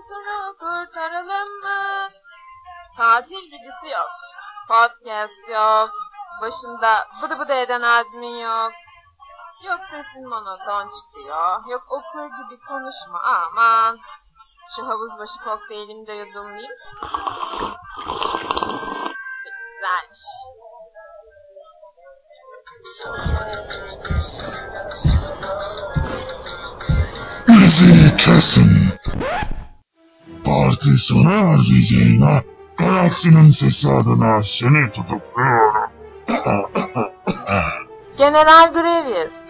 dünyasını kurtaralım mı? Tatil gibisi yok. Podcast yok. Başında bıdı bıdı eden admin yok. Yok sesin monoton çıkıyor. Yok okur gibi konuşma aman. Şu havuz başı kokteylimi de yudumlayayım. Güzelmiş. Bizi kesin. Sona ereceğine galaksinin sesi adına seni tutukluyorum. General Grievous.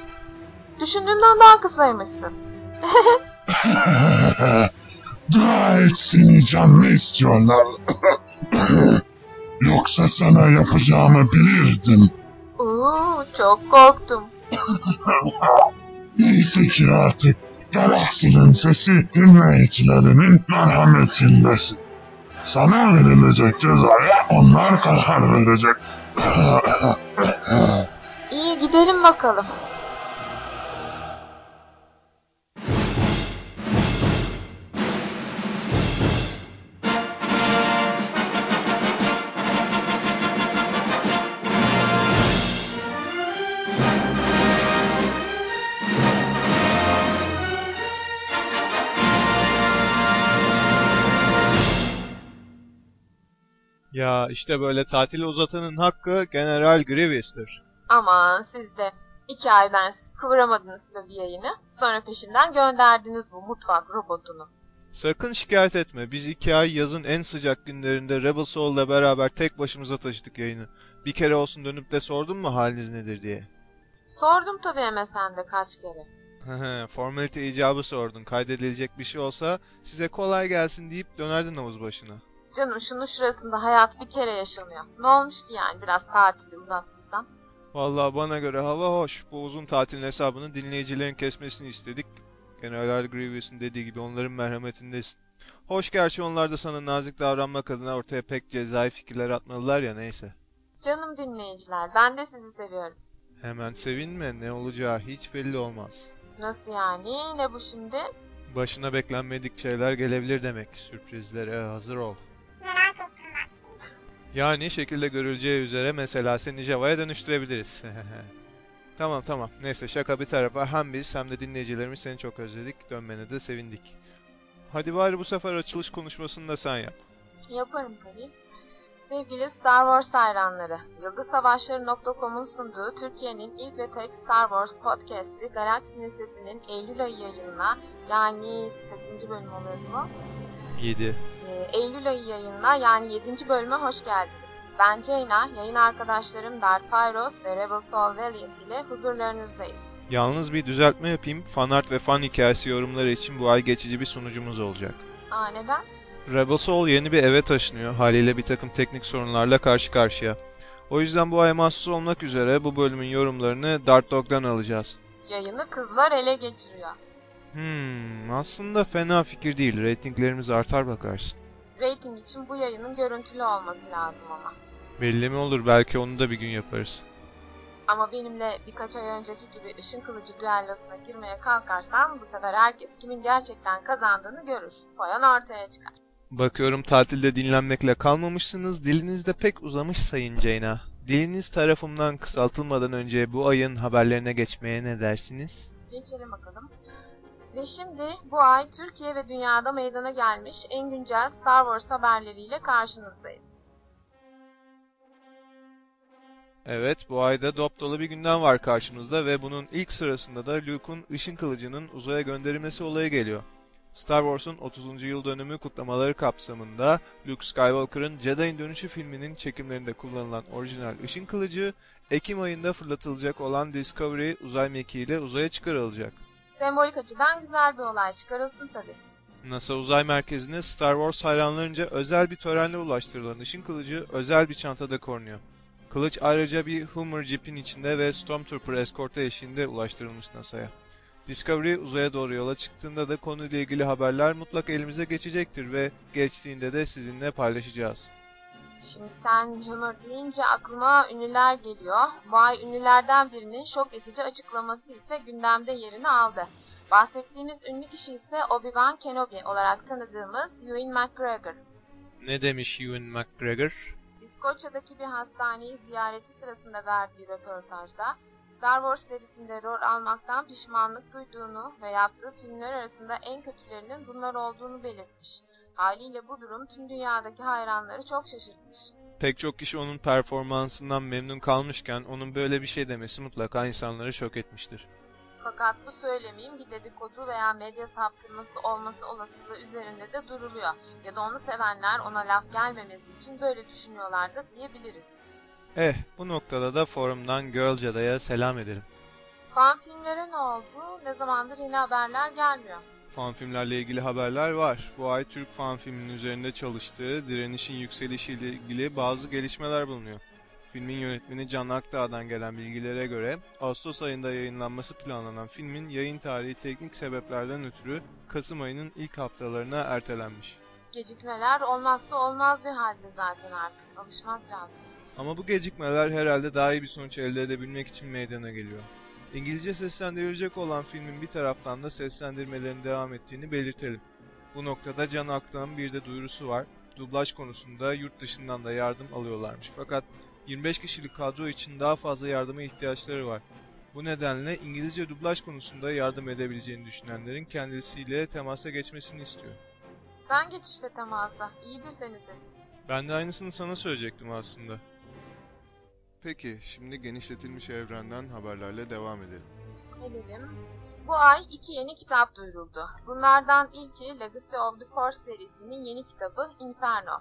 Düşündüğümden daha kısaymışsın. Dua et seni canlı istiyorlar. Yoksa sana yapacağımı bilirdim. Uuu çok korktum. Neyse ki artık galaksinin sesi dinleyicilerinin merhametindesin. Sana verilecek cezaya onlar karar verecek. İyi gidelim bakalım. Ya işte böyle tatili uzatanın hakkı General Grievous'tır. Aman siz de iki ay bensiz kıvıramadınız tabii yayını. Sonra peşimden gönderdiniz bu mutfak robotunu. Sakın şikayet etme. Biz iki ay yazın en sıcak günlerinde Rebel Soul'la beraber tek başımıza taşıdık yayını. Bir kere olsun dönüp de sordun mu haliniz nedir diye. Sordum tabii MSN'de kaç kere. Formalite icabı sordun. Kaydedilecek bir şey olsa size kolay gelsin deyip dönerdin havuz başına. Canım şunun şurasında hayat bir kere yaşanıyor. Ne olmuş ki yani biraz tatili uzattıysam? Vallahi bana göre hava hoş. Bu uzun tatilin hesabını dinleyicilerin kesmesini istedik. General Grievous'un dediği gibi onların merhametindesin. Hoş gerçi onlar da sana nazik davranmak adına ortaya pek cezai fikirler atmalılar ya neyse. Canım dinleyiciler ben de sizi seviyorum. Hemen sevinme ne olacağı hiç belli olmaz. Nasıl yani? Ne bu şimdi? Başına beklenmedik şeyler gelebilir demek. Sürprizlere hazır ol. Yani şekilde görüleceği üzere mesela seni Java'ya dönüştürebiliriz. tamam tamam. Neyse şaka bir tarafa hem biz hem de dinleyicilerimiz seni çok özledik. Dönmene de sevindik. Hadi bari bu sefer açılış konuşmasını da sen yap. Yaparım tabii. Sevgili Star Wars hayranları, YıldızSavaşları.com'un sunduğu Türkiye'nin ilk ve tek Star Wars podcast'i Galaksinin Sesi'nin Eylül ayı yayınına yani kaçıncı bölüm oluyor bu? 7. Ee, Eylül ayı yayınına yani 7. bölüme hoş geldiniz. Ben Ceyna, yayın arkadaşlarım Dark Pyros ve Rebel Soul Valiant ile huzurlarınızdayız. Yalnız bir düzeltme yapayım. Fanart ve fan hikayesi yorumları için bu ay geçici bir sunucumuz olacak. Aa neden? Rebel Soul yeni bir eve taşınıyor. Haliyle bir takım teknik sorunlarla karşı karşıya. O yüzden bu ay mahsus olmak üzere bu bölümün yorumlarını Dart Dog'dan alacağız. Yayını kızlar ele geçiriyor. Hmm, aslında fena fikir değil. Ratinglerimiz artar bakarsın. Rating için bu yayının görüntülü olması lazım ama. Belli mi olur belki onu da bir gün yaparız. Ama benimle birkaç ay önceki gibi ışın kılıcı düellosuna girmeye kalkarsam bu sefer herkes kimin gerçekten kazandığını görür. Foyan ortaya çıkar. Bakıyorum tatilde dinlenmekle kalmamışsınız. Diliniz de pek uzamış Sayın Ceyna. Diliniz tarafımdan kısaltılmadan önce bu ayın haberlerine geçmeye ne dersiniz? Geçelim bakalım. Ve şimdi bu ay Türkiye ve dünyada meydana gelmiş en güncel Star Wars haberleriyle karşınızdayız. Evet, bu ayda dop dolu bir gündem var karşımızda ve bunun ilk sırasında da Luke'un ışın kılıcının uzaya gönderilmesi olayı geliyor. Star Wars'un 30. yıl dönümü kutlamaları kapsamında Luke Skywalker'ın Jedi'in Dönüşü filminin çekimlerinde kullanılan orijinal ışın kılıcı Ekim ayında fırlatılacak olan Discovery uzay mekiğiyle uzaya çıkarılacak. Sembolik açıdan güzel bir olay çıkarılsın tabii. NASA uzay merkezine Star Wars hayranlarınca özel bir törenle ulaştırılan ışın kılıcı özel bir çantada korunuyor. Kılıç ayrıca bir Hummer Jeep'in içinde ve Stormtrooper eskortu eşliğinde ulaştırılmış NASA'ya. Discovery uzaya doğru yola çıktığında da konuyla ilgili haberler mutlak elimize geçecektir ve geçtiğinde de sizinle paylaşacağız. Şimdi sen Humor deyince aklıma ünlüler geliyor. Bu ay ünlülerden birinin şok edici açıklaması ise gündemde yerini aldı. Bahsettiğimiz ünlü kişi ise Obi-Wan Kenobi olarak tanıdığımız Ewan McGregor. Ne demiş Ewan McGregor? İskoçya'daki bir hastaneyi ziyareti sırasında verdiği röportajda Star Wars serisinde rol almaktan pişmanlık duyduğunu ve yaptığı filmler arasında en kötülerinin bunlar olduğunu belirtmiş. Haliyle bu durum tüm dünyadaki hayranları çok şaşırtmış. Pek çok kişi onun performansından memnun kalmışken onun böyle bir şey demesi mutlaka insanları şok etmiştir. Fakat bu söylemin bir dedikodu veya medya saptırması olması olasılığı üzerinde de duruluyor. Ya da onu sevenler ona laf gelmemesi için böyle düşünüyorlardı diyebiliriz. Eh, bu noktada da forumdan Girlcada'ya selam edelim. Fan filmlere ne oldu? Ne zamandır yeni haberler gelmiyor. Fan filmlerle ilgili haberler var. Bu ay Türk fan filminin üzerinde çalıştığı Direniş'in yükselişiyle ilgili bazı gelişmeler bulunuyor. Filmin yönetmeni Can Akdağ'dan gelen bilgilere göre Ağustos ayında yayınlanması planlanan filmin yayın tarihi teknik sebeplerden ötürü Kasım ayının ilk haftalarına ertelenmiş. Gecikmeler olmazsa olmaz bir halde zaten artık. Alışmak lazım. Ama bu gecikmeler herhalde daha iyi bir sonuç elde edebilmek için meydana geliyor. İngilizce seslendirilecek olan filmin bir taraftan da seslendirmelerin devam ettiğini belirtelim. Bu noktada Can Aktan'ın bir de duyurusu var. Dublaj konusunda yurt dışından da yardım alıyorlarmış. Fakat 25 kişilik kadro için daha fazla yardıma ihtiyaçları var. Bu nedenle İngilizce dublaj konusunda yardım edebileceğini düşünenlerin kendisiyle temasa geçmesini istiyor. Sen geç işte temasa. İyidir senin sesin. Ben de aynısını sana söyleyecektim aslında. Peki, şimdi genişletilmiş evrenden haberlerle devam edelim. Edelim. Bu ay iki yeni kitap duyuruldu. Bunlardan ilki Legacy of the Force serisinin yeni kitabı Inferno.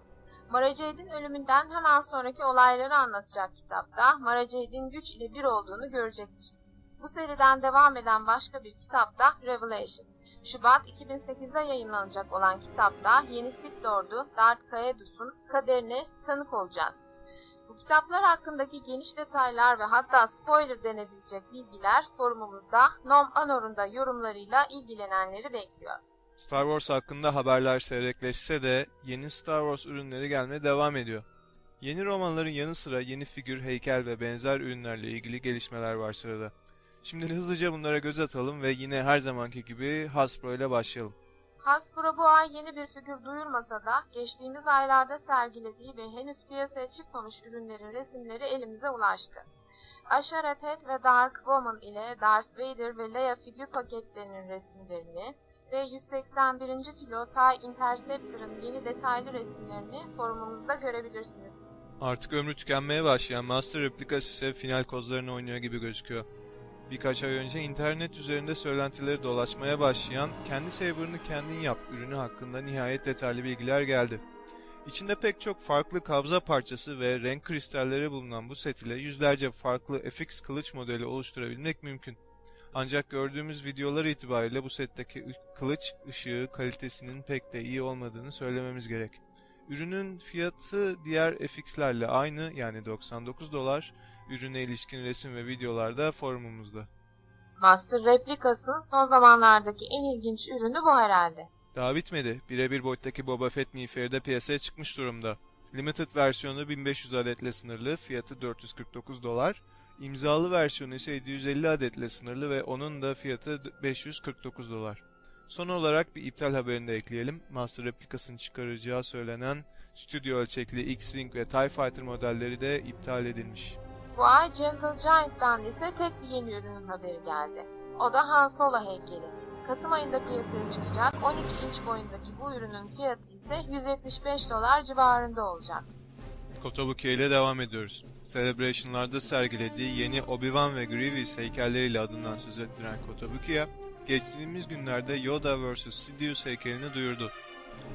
Mara Jade'in ölümünden hemen sonraki olayları anlatacak kitapta Mara Jade'in güç ile bir olduğunu görecekmişiz. Bu seriden devam eden başka bir kitap da Revelation. Şubat 2008'de yayınlanacak olan kitapta yeni Sith Lord'u Darth Caedus'un kaderine tanık olacağız. Bu kitaplar hakkındaki geniş detaylar ve hatta spoiler denebilecek bilgiler forumumuzda Nom Anor'un da yorumlarıyla ilgilenenleri bekliyor. Star Wars hakkında haberler seyrekleşse de yeni Star Wars ürünleri gelmeye devam ediyor. Yeni romanların yanı sıra yeni figür, heykel ve benzer ürünlerle ilgili gelişmeler var sırada. Şimdi hızlıca bunlara göz atalım ve yine her zamanki gibi Hasbro ile başlayalım. Hasbro bu ay yeni bir figür duyurmasa da geçtiğimiz aylarda sergilediği ve henüz piyasaya çıkmamış ürünlerin resimleri elimize ulaştı. Asher Tet ve Dark Woman ile Darth Vader ve Leia figür paketlerinin resimlerini ve 181. filo TIE Interceptor'ın yeni detaylı resimlerini forumumuzda görebilirsiniz. Artık ömrü tükenmeye başlayan Master Replicas ise final kozlarını oynuyor gibi gözüküyor. Birkaç ay önce internet üzerinde söylentileri dolaşmaya başlayan kendi saber'ını kendin yap ürünü hakkında nihayet detaylı bilgiler geldi. İçinde pek çok farklı kabza parçası ve renk kristalleri bulunan bu set ile yüzlerce farklı FX kılıç modeli oluşturabilmek mümkün. Ancak gördüğümüz videolar itibariyle bu setteki kılıç ışığı kalitesinin pek de iyi olmadığını söylememiz gerek. Ürünün fiyatı diğer FX'lerle aynı yani 99 dolar. Ürüne ilişkin resim ve videolarda forumumuzda. Master Replicas'ın son zamanlardaki en ilginç ürünü bu herhalde. Daha bitmedi. Birebir boyuttaki Boba Fett miğferi de piyasaya çıkmış durumda. Limited versiyonu 1500 adetle sınırlı, fiyatı 449 dolar. İmzalı versiyonu ise 750 adetle sınırlı ve onun da fiyatı 549 dolar. Son olarak bir iptal haberini de ekleyelim. Master Replicas'ın çıkaracağı söylenen stüdyo ölçekli X-Wing ve TIE Fighter modelleri de iptal edilmiş. Bu ay Gentle Giant'tan ise tek bir yeni ürünün haberi geldi. O da Han Solo heykeli. Kasım ayında piyasaya çıkacak 12 inç boyundaki bu ürünün fiyatı ise 175 dolar civarında olacak. Kotobukiya ile devam ediyoruz. Celebration'larda sergilediği yeni Obi-Wan ve Grievous heykelleriyle adından söz ettiren Kotobukiya, geçtiğimiz günlerde Yoda vs. Sidious heykelini duyurdu.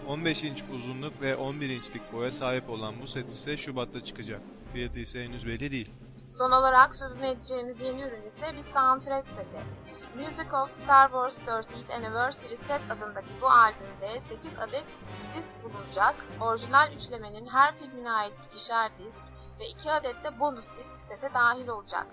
15 inç uzunluk ve 11 inçlik boya sahip olan bu set ise Şubat'ta çıkacak. Fiyatı ise henüz belli değil. Son olarak sözünü edeceğimiz yeni ürün ise bir soundtrack seti. Music of Star Wars 30th Anniversary Set adındaki bu albümde 8 adet disk bulunacak. Orijinal üçlemenin her filmine ait ikişer disk ve 2 adet de bonus disk sete dahil olacak.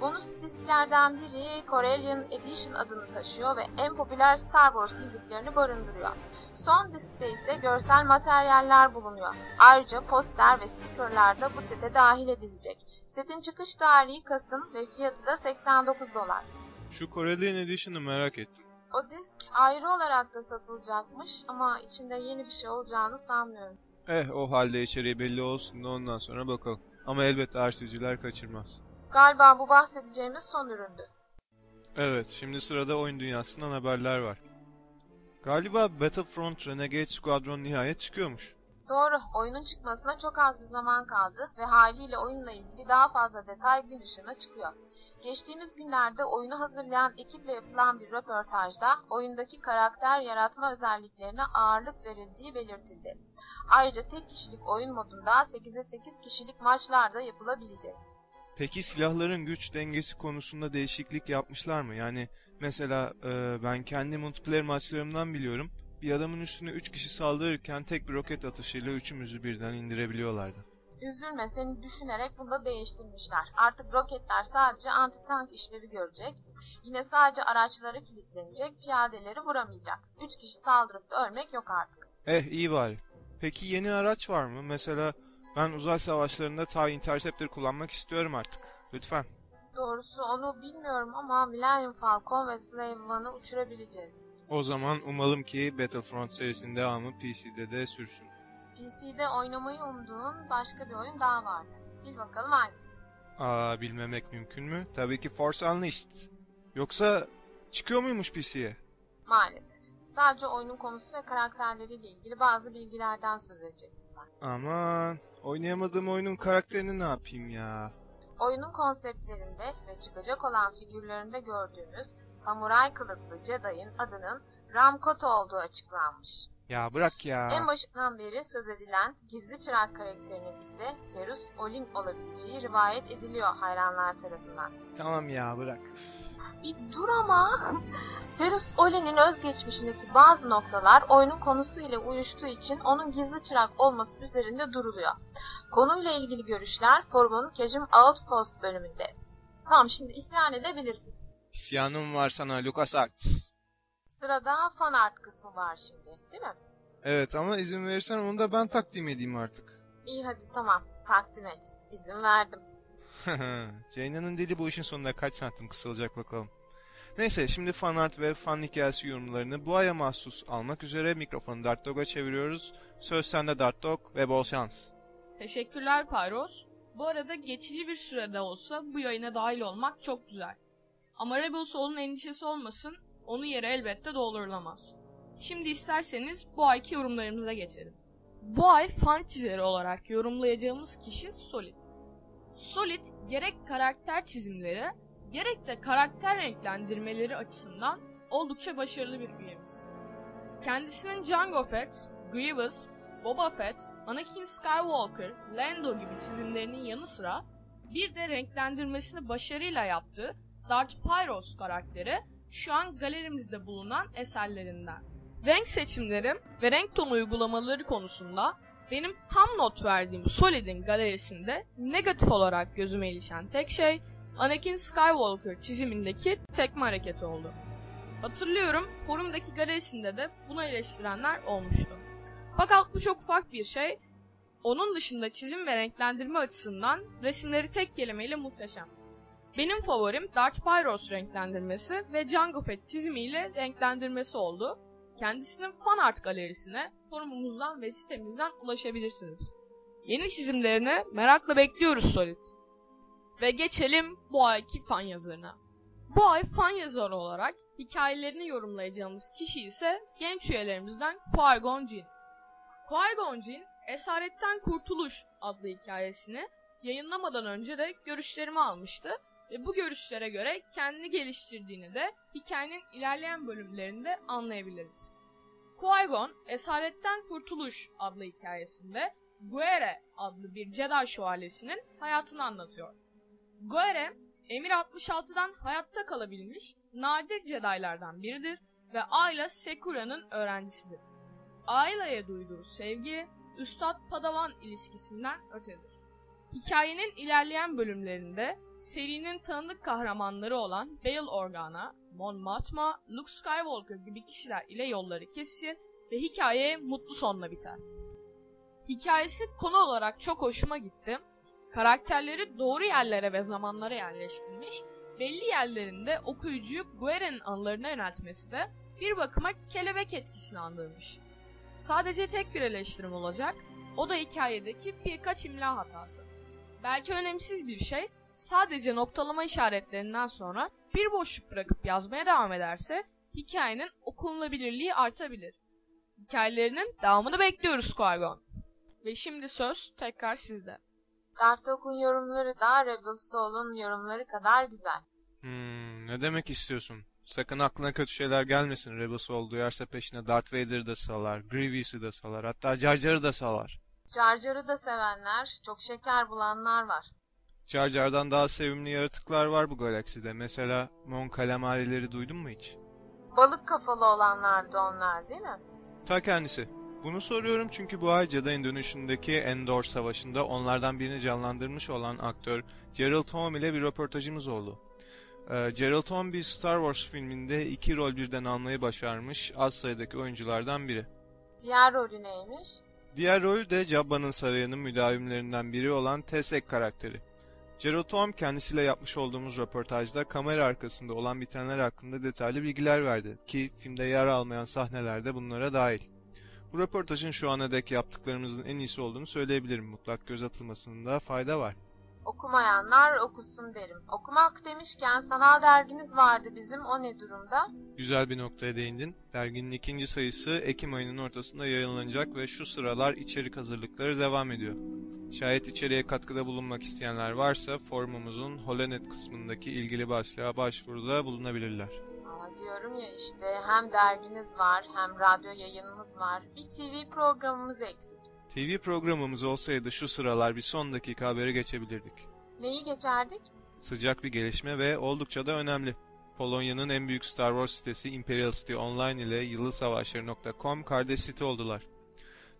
Bonus disklerden biri Corellian Edition adını taşıyor ve en popüler Star Wars müziklerini barındırıyor. Son diskte ise görsel materyaller bulunuyor. Ayrıca poster ve stikerler de bu sete dahil edilecek. Setin çıkış tarihi Kasım ve fiyatı da 89 dolar. Şu Corellian Edition'ı merak ettim. O disk ayrı olarak da satılacakmış ama içinde yeni bir şey olacağını sanmıyorum. Eh o halde içeriği belli olsun da ondan sonra bakalım. Ama elbette arşivciler kaçırmaz. Galiba bu bahsedeceğimiz son üründü. Evet, şimdi sırada oyun dünyasından haberler var. Galiba Battlefront Renegade Squadron nihayet çıkıyormuş. Doğru, oyunun çıkmasına çok az bir zaman kaldı ve haliyle oyunla ilgili daha fazla detay gün ışığına çıkıyor. Geçtiğimiz günlerde oyunu hazırlayan ekiple yapılan bir röportajda oyundaki karakter yaratma özelliklerine ağırlık verildiği belirtildi. Ayrıca tek kişilik oyun modunda 8'e 8 kişilik maçlar da yapılabilecek. Peki silahların güç dengesi konusunda değişiklik yapmışlar mı? Yani mesela e, ben kendi multiplayer maçlarımdan biliyorum. Bir adamın üstüne 3 kişi saldırırken tek bir roket atışıyla üçümüzü birden indirebiliyorlardı. Üzülme seni düşünerek bunu da değiştirmişler. Artık roketler sadece anti-tank işlevi görecek. Yine sadece araçlara kilitlenecek, piyadeleri vuramayacak. 3 kişi saldırıp da ölmek yok artık. Eh iyi bari. Peki yeni araç var mı? Mesela ben uzay savaşlarında TIE Interceptor kullanmak istiyorum artık. Lütfen. Doğrusu onu bilmiyorum ama Millennium Falcon ve Slave One'ı uçurabileceğiz. O zaman umalım ki Battlefront serisinin devamı PC'de de sürsün. PC'de oynamayı umduğun başka bir oyun daha vardı. Bil bakalım hangisi? Aa bilmemek mümkün mü? Tabii ki Force Unleashed. Yoksa çıkıyor muymuş PC'ye? Maalesef. Sadece oyunun konusu ve karakterleriyle ilgili bazı bilgilerden söz edecektim ben. Aman oynayamadığım oyunun karakterini ne yapayım ya? Oyunun konseptlerinde ve çıkacak olan figürlerinde gördüğümüz samuray kılıklı Jedi'ın adının Ramkoto olduğu açıklanmış. Ya bırak ya. En başından beri söz edilen gizli çırak karakterinin ise Ferus Olin olabileceği rivayet ediliyor hayranlar tarafından. Tamam ya bırak. Bir dur ama. Ferus Olin'in özgeçmişindeki bazı noktalar oyunun konusu ile uyuştuğu için onun gizli çırak olması üzerinde duruluyor. Konuyla ilgili görüşler forumun Kejim Outpost bölümünde. Tamam şimdi isyan edebilirsin. İsyanım var sana LucasArts. Sırada fan art kısmı var şimdi değil mi? Evet ama izin verirsen onu da ben takdim edeyim artık. İyi hadi tamam takdim et. İzin verdim. Ceyna'nın dili bu işin sonunda kaç santim kısılacak bakalım. Neyse şimdi fan art ve fan hikayesi yorumlarını bu aya mahsus almak üzere mikrofonu Dart Dog'a çeviriyoruz. Söz sende Dart Dog ve bol şans. Teşekkürler Pyros. Bu arada geçici bir sürede olsa bu yayına dahil olmak çok güzel. Ama Rebels onun endişesi olmasın, onun yeri elbette doldurulmaz. Şimdi isterseniz bu ayki yorumlarımıza geçelim. Bu ay fan çizeri olarak yorumlayacağımız kişi Solid. Solid gerek karakter çizimleri gerek de karakter renklendirmeleri açısından oldukça başarılı bir üyemiz. Kendisinin Jango Fett, Grievous, Boba Fett, Anakin Skywalker, Lando gibi çizimlerinin yanı sıra bir de renklendirmesini başarıyla yaptığı Darth Pyros karakteri şu an galerimizde bulunan eserlerinden. Renk seçimleri ve renk tonu uygulamaları konusunda benim tam not verdiğim Solid'in galerisinde negatif olarak gözüme ilişen tek şey Anakin Skywalker çizimindeki tekme hareketi oldu. Hatırlıyorum forumdaki galerisinde de buna eleştirenler olmuştu. Fakat bu çok ufak bir şey. Onun dışında çizim ve renklendirme açısından resimleri tek kelimeyle muhteşem. Benim favorim Darth Pyros renklendirmesi ve Jango Fett çizimiyle renklendirmesi oldu. Kendisinin fan art galerisine forumumuzdan ve sitemizden ulaşabilirsiniz. Yeni çizimlerini merakla bekliyoruz Solid. Ve geçelim bu ayki fan yazarına. Bu ay fan yazarı olarak hikayelerini yorumlayacağımız kişi ise genç üyelerimizden Qui-Gon Jinn. Qui-Gon Jinn, Esaretten Kurtuluş adlı hikayesini yayınlamadan önce de görüşlerimi almıştı ve bu görüşlere göre kendini geliştirdiğini de hikayenin ilerleyen bölümlerinde anlayabiliriz. Qui-Gon, Esaretten Kurtuluş adlı hikayesinde Guere adlı bir Jedi şövalyesinin hayatını anlatıyor. Guere, Emir 66'dan hayatta kalabilmiş nadir Jedi'lardan biridir ve Ayla Sekura'nın öğrencisidir. Ayla'ya duyduğu sevgi, Üstad Padawan ilişkisinden ötedir. Hikayenin ilerleyen bölümlerinde serinin tanıdık kahramanları olan Bail Organa, Mon Mothma, Luke Skywalker gibi kişiler ile yolları kesişir ve hikaye mutlu sonla biter. Hikayesi konu olarak çok hoşuma gitti. Karakterleri doğru yerlere ve zamanlara yerleştirmiş, belli yerlerinde okuyucuyu Guere'nin anılarına yöneltmesi de bir bakıma kelebek etkisini andırmış. Sadece tek bir eleştirim olacak, o da hikayedeki birkaç imla hatası. Belki önemsiz bir şey, sadece noktalama işaretlerinden sonra bir boşluk bırakıp yazmaya devam ederse hikayenin okunulabilirliği artabilir. Hikayelerinin devamını bekliyoruz Qui-Gon. Ve şimdi söz tekrar sizde. Dark Talk'un yorumları da Rebel Soul'un yorumları kadar güzel. Hmm, ne demek istiyorsun? Sakın aklına kötü şeyler gelmesin. Rebel Soul duyarsa peşine Darth Vader'ı da salar, Grievous'u da salar, hatta Jar Jar'ı da salar. Jar Jar'ı da sevenler, çok şeker bulanlar var. Jar Jar'dan daha sevimli yaratıklar var bu galakside. Mesela Mon Calamari'leri duydun mu hiç? Balık kafalı olanlardı onlar değil mi? Ta kendisi. Bunu soruyorum çünkü bu ay Jedi'ın dönüşündeki Endor Savaşı'nda onlardan birini canlandırmış olan aktör Gerald Home ile bir röportajımız oldu. Ee, Gerald Home bir Star Wars filminde iki rol birden almayı başarmış az sayıdaki oyunculardan biri. Diğer rolü neymiş? Diğer rol de Jabba'nın sarayının müdavimlerinden biri olan Tesek karakteri. Gerald Home kendisiyle yapmış olduğumuz röportajda kamera arkasında olan bitenler hakkında detaylı bilgiler verdi ki filmde yer almayan sahneler de bunlara dahil. Bu röportajın şu ana dek yaptıklarımızın en iyisi olduğunu söyleyebilirim. Mutlak göz atılmasında fayda var. Okumayanlar okusun derim. Okumak demişken sanal dergimiz vardı bizim, o ne durumda? Güzel bir noktaya değindin. Derginin ikinci sayısı Ekim ayının ortasında yayınlanacak ve şu sıralar içerik hazırlıkları devam ediyor. Şayet içeriye katkıda bulunmak isteyenler varsa forumumuzun Holonet kısmındaki ilgili başlığa başvuruda bulunabilirler. Diyorum ya işte hem dergimiz var hem radyo yayınımız var. Bir TV programımız eksik. TV programımız olsaydı şu sıralar bir son dakika haberi geçebilirdik. Neyi geçerdik? Sıcak bir gelişme ve oldukça da önemli. Polonya'nın en büyük Star Wars sitesi Imperial City Online ile yıldızsavaşları.com kardeş site oldular.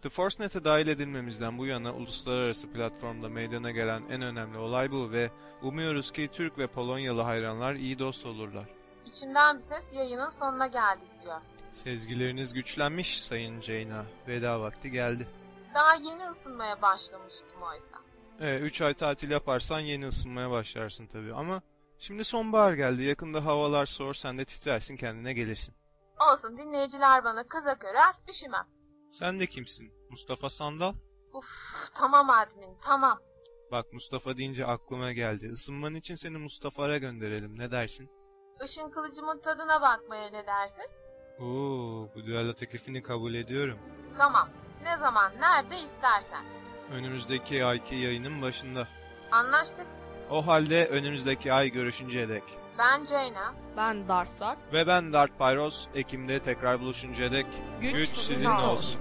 The ForceNet'e dahil edilmemizden bu yana uluslararası platformda meydana gelen en önemli olay bu ve umuyoruz ki Türk ve Polonyalı hayranlar iyi dost olurlar. İçimden bir ses yayının sonuna geldik diyor. Sezgileriniz güçlenmiş Sayın Ceyna. Veda vakti geldi. Daha yeni ısınmaya başlamıştım oysa. 3 ay tatil yaparsan yeni ısınmaya başlarsın tabii ama şimdi sonbahar geldi. Yakında havalar soğur sen de titrersin kendine gelirsin. Olsun dinleyiciler bana kazak örer, üşümem. Sen de kimsin? Mustafa Sandal? Uf tamam admin tamam. Bak Mustafa deyince aklıma geldi. Isınman için seni Mustafa'ya gönderelim. Ne dersin? Işın kılıcımın tadına bakmaya ne dersin? Oo, bu düello teklifini kabul ediyorum. Tamam. Ne zaman, nerede istersen. Önümüzdeki ayki yayının başında. Anlaştık. O halde önümüzdeki ay görüşünceye dek. Ben Ceyna. Ben Darsak. Ve ben Dark Pyros. Ekim'de tekrar buluşuncaya dek Güç güç sizin sizinle olsun. olsun.